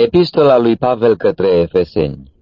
Epistola lui Pavel către Efeseni.